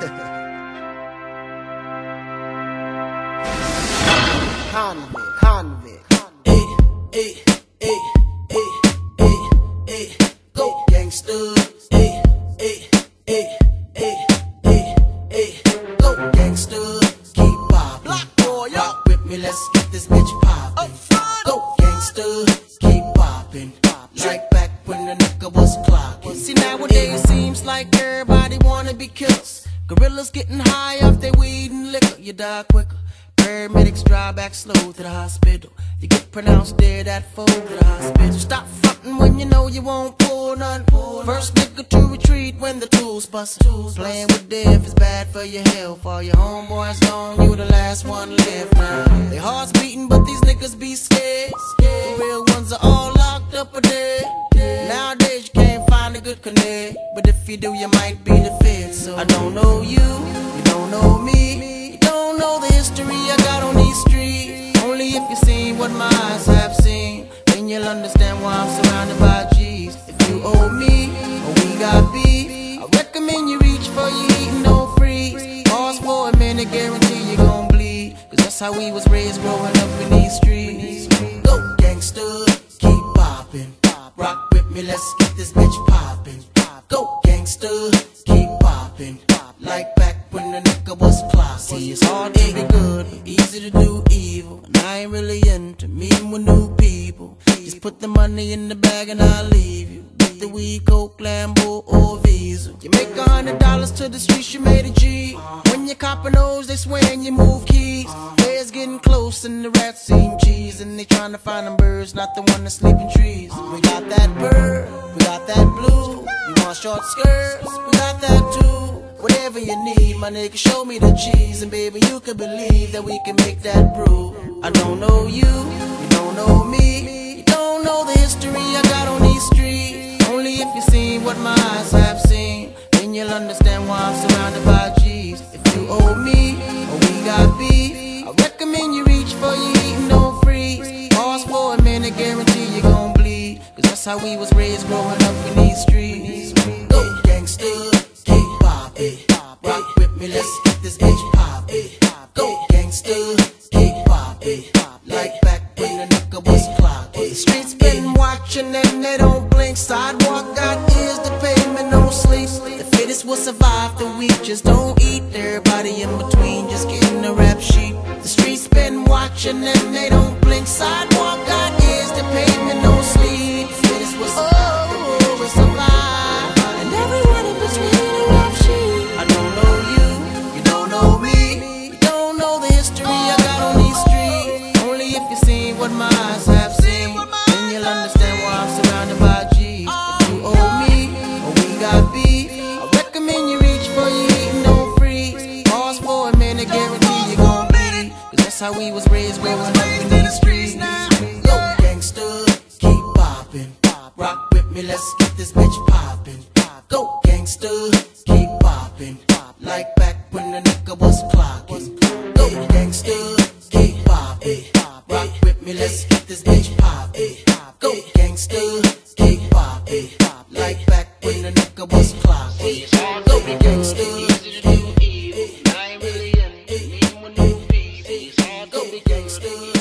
Convict, convict. Hey, hey, hey, hey, hey, hey, go gangsters. Hey, hey, hey, hey, hey, hey, go gangsters. Keep poppin'. Black boy. Rock with me, let's get this bitch poppin'. Go gangsters. Keep poppin'. Like back when the nigga was clockin'. See nowadays seems like everybody wanna be killers. Gorillas getting high off their weed and liquor. You die quicker. Paramedics drive back slow to the hospital. You get pronounced dead at four to the hospital. Stop frontin' when you know you won't pull none. First nigga to retreat when the tools bust. Playing with death is bad for your health. All your homeboys gone, you the last one left now. Their hearts beating, if you do, you might be the. So I don't know you, you don't know me, you don't know the history I got on these streets. Only if you see what my eyes have seen, then you'll understand why I'm surrounded by G's. If you owe me, or we got beef, I recommend you reach for your heat and don't freeze. Pause for a minute, guarantee you gon' bleed. Cause that's how we was raised growing up in these streets. Go gangsters. Keep poppin'. Rock with me, let's get this bitch Keep poppin'. Like back when the nigga was classy. It's hard to be good, easy to do evil. And I ain't really into meeting with new people. Just put the money in the bag and I'll leave you. With the weed, coke, Lambo, or Visa. You make a hundred dollars to the streets, you made a G. When you copping those, they swearing you move keys. Feds getting close and the rats seem cheese. And they trying to find them birds, not the one that's sleep in trees. We got that bird, we got that blue. You want short skirts, we that too. Whatever you need, my nigga, show me the cheese. And baby, you can believe that we can make that brew. I don't know you, you don't know me. You don't know the history I got on these streets. Only if you seen what my eyes have seen, then you'll understand why I'm surrounded by G's. If you owe me, or we got beef, I recommend you reach for your heat and don't freeze. Pause for a minute, guarantee you gon' bleed. Cause that's how we was raised growing up in these streets. Go gangsters. Poppin'. Rock with me, let's get this bitch poppin'. Go gangsters. Keep poppin'. Like back when the nigga was clockin'. Streets been watching and they don't blink. Sidewalk got ears, the pavement don't sleep. The fittest will survive the weak, just don't eat. Everybody in between, just getting the rap sheet. The streets been watching and they don't blink. Sidewalk How we was raised, where was nothing in these streets. Yo, gangsta, keep poppin'. Rock with me, let's get this bitch poppin'. Go, gangsta, keep poppin'. Like back when the nigga was clockin'. Go, gangsta, keep poppin'. Rock with me, let's get this bitch poppin'. Go, gangsta, keep poppin'. Like back when the nigga was clockin'. experience.